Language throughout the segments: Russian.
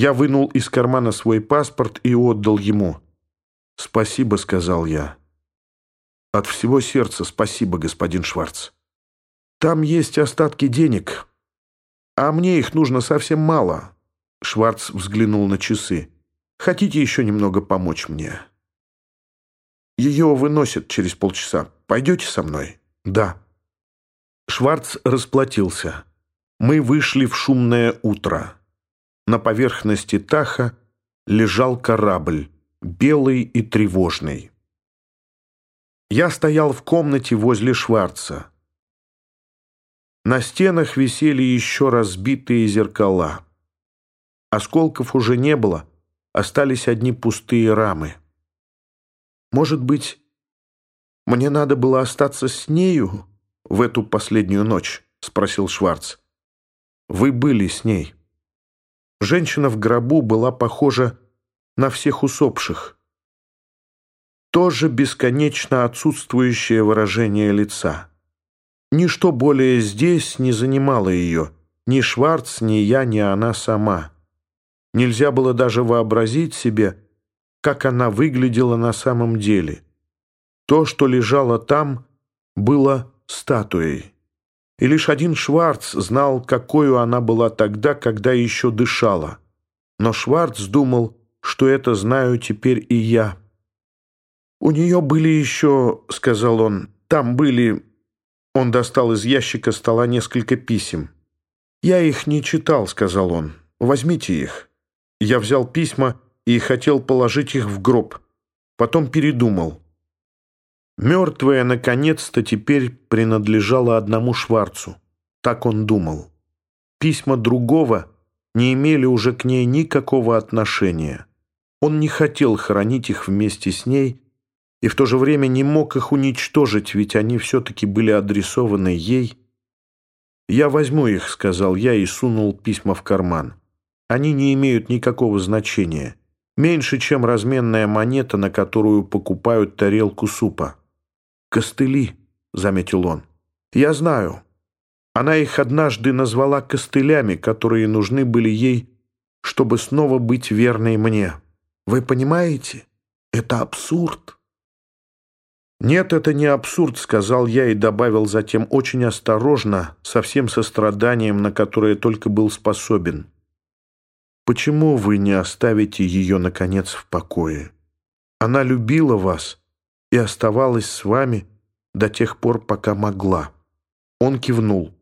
Я вынул из кармана свой паспорт и отдал ему. «Спасибо», — сказал я. «От всего сердца спасибо, господин Шварц. Там есть остатки денег, а мне их нужно совсем мало». Шварц взглянул на часы. «Хотите еще немного помочь мне?» «Ее выносят через полчаса. Пойдете со мной?» «Да». Шварц расплатился. Мы вышли в шумное утро. На поверхности Таха лежал корабль, белый и тревожный. Я стоял в комнате возле Шварца. На стенах висели еще разбитые зеркала. Осколков уже не было, остались одни пустые рамы. Может быть, мне надо было остаться с нею в эту последнюю ночь? — спросил Шварц. Вы были с ней. Женщина в гробу была похожа на всех усопших. Тоже бесконечно отсутствующее выражение лица. Ничто более здесь не занимало ее, ни Шварц, ни я, ни она сама. Нельзя было даже вообразить себе, как она выглядела на самом деле. То, что лежало там, было статуей. И лишь один Шварц знал, какой она была тогда, когда еще дышала. Но Шварц думал, что это знаю теперь и я. «У нее были еще, — сказал он, — там были...» Он достал из ящика стола несколько писем. «Я их не читал», — сказал он. «Возьмите их». Я взял письма и хотел положить их в гроб. Потом передумал. Мертвая, наконец-то, теперь принадлежала одному Шварцу. Так он думал. Письма другого не имели уже к ней никакого отношения. Он не хотел хоронить их вместе с ней и в то же время не мог их уничтожить, ведь они все-таки были адресованы ей. «Я возьму их», — сказал я и сунул письма в карман. «Они не имеют никакого значения. Меньше, чем разменная монета, на которую покупают тарелку супа». «Костыли», — заметил он. «Я знаю. Она их однажды назвала костылями, которые нужны были ей, чтобы снова быть верной мне. Вы понимаете? Это абсурд». «Нет, это не абсурд», — сказал я и добавил затем очень осторожно, со всем состраданием, на которое только был способен. «Почему вы не оставите ее, наконец, в покое? Она любила вас и оставалась с вами до тех пор, пока могла». Он кивнул.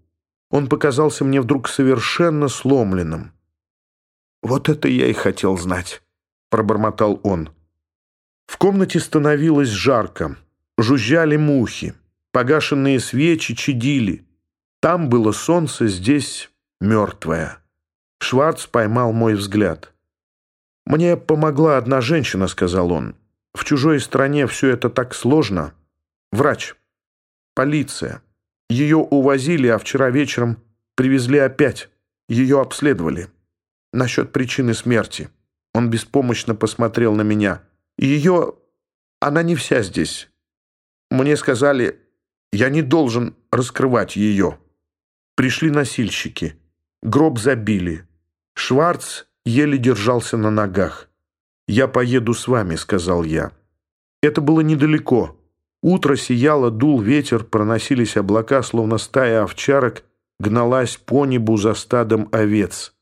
Он показался мне вдруг совершенно сломленным. «Вот это я и хотел знать», — пробормотал он. В комнате становилось жарко. Жужжали мухи, погашенные свечи чадили. Там было солнце, здесь мертвое. Шварц поймал мой взгляд. «Мне помогла одна женщина», — сказал он. «В чужой стране все это так сложно. Врач, полиция. Ее увозили, а вчера вечером привезли опять. Ее обследовали. Насчет причины смерти». Он беспомощно посмотрел на меня. «Ее... Она не вся здесь. Мне сказали, я не должен раскрывать ее. Пришли носильщики. Гроб забили. Шварц еле держался на ногах. «Я поеду с вами», — сказал я. Это было недалеко. Утро сияло, дул ветер, проносились облака, словно стая овчарок, гналась по небу за стадом овец.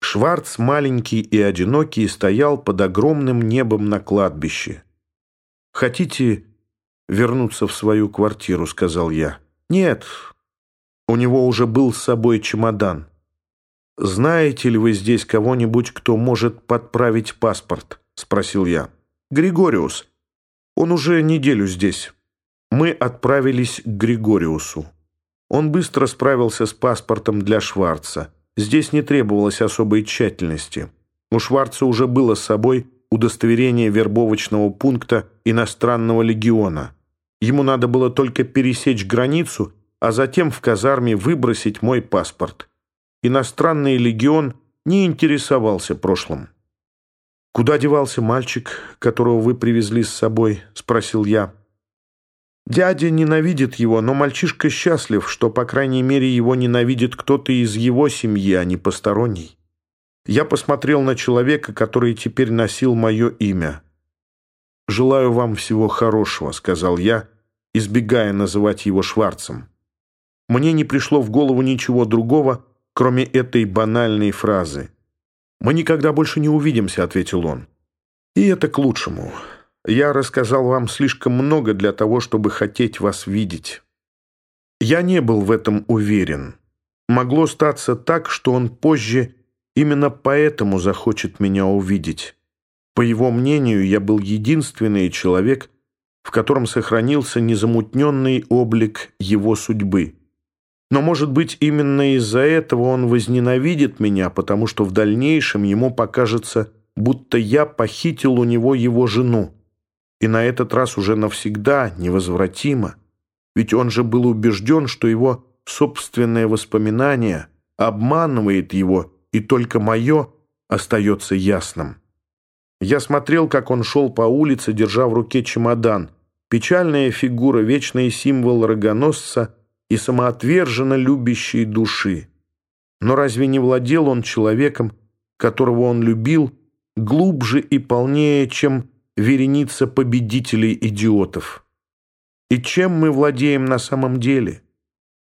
Шварц, маленький и одинокий, стоял под огромным небом на кладбище. «Хотите вернуться в свою квартиру», — сказал я. «Нет». У него уже был с собой чемодан. «Знаете ли вы здесь кого-нибудь, кто может подправить паспорт?» — спросил я. «Григориус. Он уже неделю здесь». Мы отправились к Григориусу. Он быстро справился с паспортом для Шварца. Здесь не требовалось особой тщательности. У Шварца уже было с собой удостоверение вербовочного пункта иностранного легиона. Ему надо было только пересечь границу, а затем в казарме выбросить мой паспорт. Иностранный легион не интересовался прошлым. «Куда девался мальчик, которого вы привезли с собой?» — спросил я. «Дядя ненавидит его, но мальчишка счастлив, что, по крайней мере, его ненавидит кто-то из его семьи, а не посторонний. Я посмотрел на человека, который теперь носил мое имя. «Желаю вам всего хорошего», — сказал я, избегая называть его Шварцем. Мне не пришло в голову ничего другого, кроме этой банальной фразы. «Мы никогда больше не увидимся», — ответил он. «И это к лучшему. Я рассказал вам слишком много для того, чтобы хотеть вас видеть». Я не был в этом уверен. Могло статься так, что он позже именно поэтому захочет меня увидеть. По его мнению, я был единственный человек, в котором сохранился незамутненный облик его судьбы. Но, может быть, именно из-за этого он возненавидит меня, потому что в дальнейшем ему покажется, будто я похитил у него его жену. И на этот раз уже навсегда, невозвратимо. Ведь он же был убежден, что его собственное воспоминание обманывает его, и только мое остается ясным. Я смотрел, как он шел по улице, держа в руке чемодан. Печальная фигура, вечный символ рогоносца — и самоотверженно любящей души. Но разве не владел он человеком, которого он любил, глубже и полнее, чем вереница победителей-идиотов? И чем мы владеем на самом деле?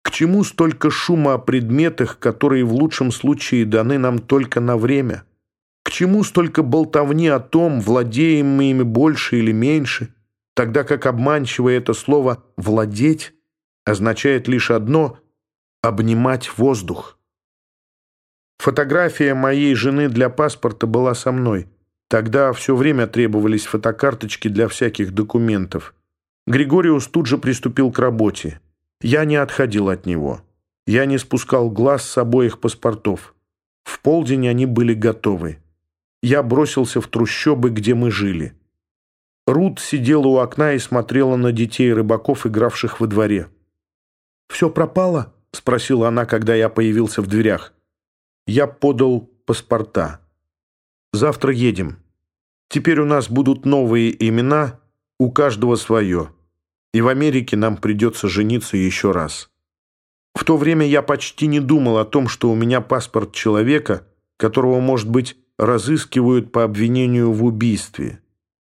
К чему столько шума о предметах, которые в лучшем случае даны нам только на время? К чему столько болтовни о том, владеем мы ими больше или меньше, тогда как обманчивое это слово «владеть» означает лишь одно — обнимать воздух. Фотография моей жены для паспорта была со мной. Тогда все время требовались фотокарточки для всяких документов. Григориус тут же приступил к работе. Я не отходил от него. Я не спускал глаз с обоих паспортов. В полдень они были готовы. Я бросился в трущобы, где мы жили. Рут сидела у окна и смотрела на детей рыбаков, игравших во дворе. «Все пропало?» — спросила она, когда я появился в дверях. Я подал паспорта. «Завтра едем. Теперь у нас будут новые имена, у каждого свое. И в Америке нам придется жениться еще раз». В то время я почти не думал о том, что у меня паспорт человека, которого, может быть, разыскивают по обвинению в убийстве.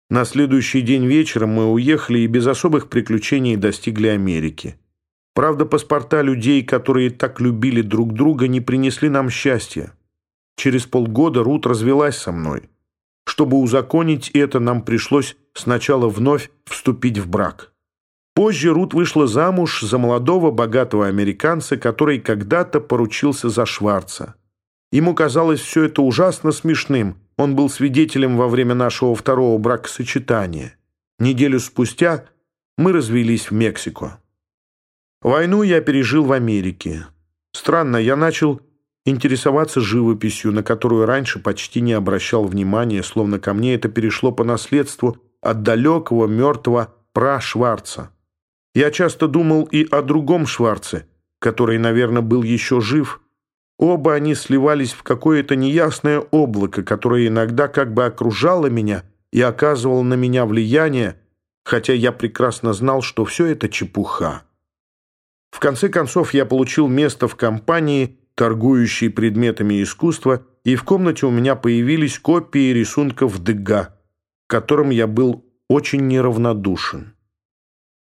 На следующий день вечером мы уехали и без особых приключений достигли Америки. Правда, паспорта людей, которые так любили друг друга, не принесли нам счастья. Через полгода Рут развелась со мной. Чтобы узаконить это, нам пришлось сначала вновь вступить в брак. Позже Рут вышла замуж за молодого богатого американца, который когда-то поручился за Шварца. Ему казалось все это ужасно смешным. Он был свидетелем во время нашего второго бракосочетания. Неделю спустя мы развелись в Мексико. Войну я пережил в Америке. Странно, я начал интересоваться живописью, на которую раньше почти не обращал внимания, словно ко мне это перешло по наследству от далекого мертвого пра Шварца. Я часто думал и о другом Шварце, который, наверное, был еще жив. Оба они сливались в какое-то неясное облако, которое иногда как бы окружало меня и оказывало на меня влияние, хотя я прекрасно знал, что все это чепуха. В конце концов, я получил место в компании, торгующей предметами искусства, и в комнате у меня появились копии рисунков Дега, к которым я был очень неравнодушен.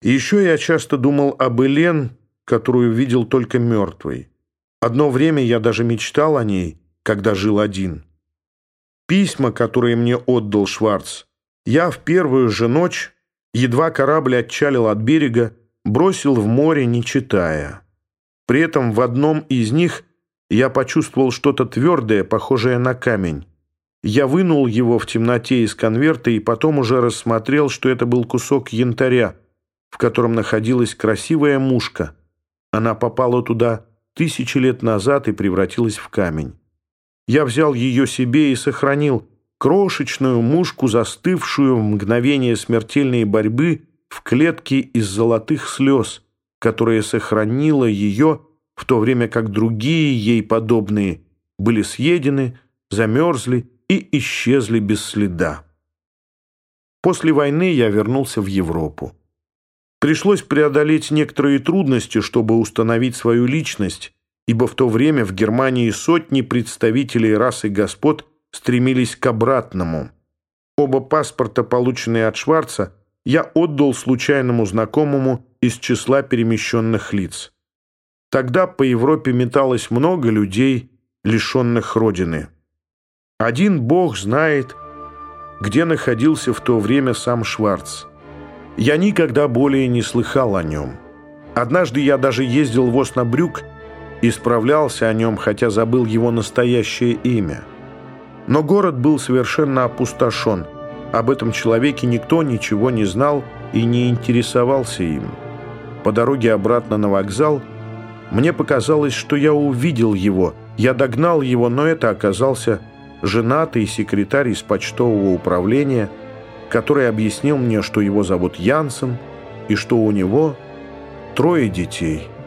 Еще я часто думал об Элен, которую видел только мертвой. Одно время я даже мечтал о ней, когда жил один. Письма, которые мне отдал Шварц, я в первую же ночь, едва корабль отчалил от берега, бросил в море, не читая. При этом в одном из них я почувствовал что-то твердое, похожее на камень. Я вынул его в темноте из конверта и потом уже рассмотрел, что это был кусок янтаря, в котором находилась красивая мушка. Она попала туда тысячи лет назад и превратилась в камень. Я взял ее себе и сохранил крошечную мушку, застывшую в мгновение смертельной борьбы в клетке из золотых слез, которая сохранила ее, в то время как другие ей подобные были съедены, замерзли и исчезли без следа. После войны я вернулся в Европу. Пришлось преодолеть некоторые трудности, чтобы установить свою личность, ибо в то время в Германии сотни представителей расы господ стремились к обратному. Оба паспорта, полученные от Шварца, я отдал случайному знакомому из числа перемещенных лиц. Тогда по Европе металось много людей, лишенных родины. Один бог знает, где находился в то время сам Шварц. Я никогда более не слыхал о нем. Однажды я даже ездил в Оснабрюк и справлялся о нем, хотя забыл его настоящее имя. Но город был совершенно опустошен. Об этом человеке никто ничего не знал и не интересовался им. По дороге обратно на вокзал мне показалось, что я увидел его. Я догнал его, но это оказался женатый секретарь из почтового управления, который объяснил мне, что его зовут Янсен и что у него трое детей –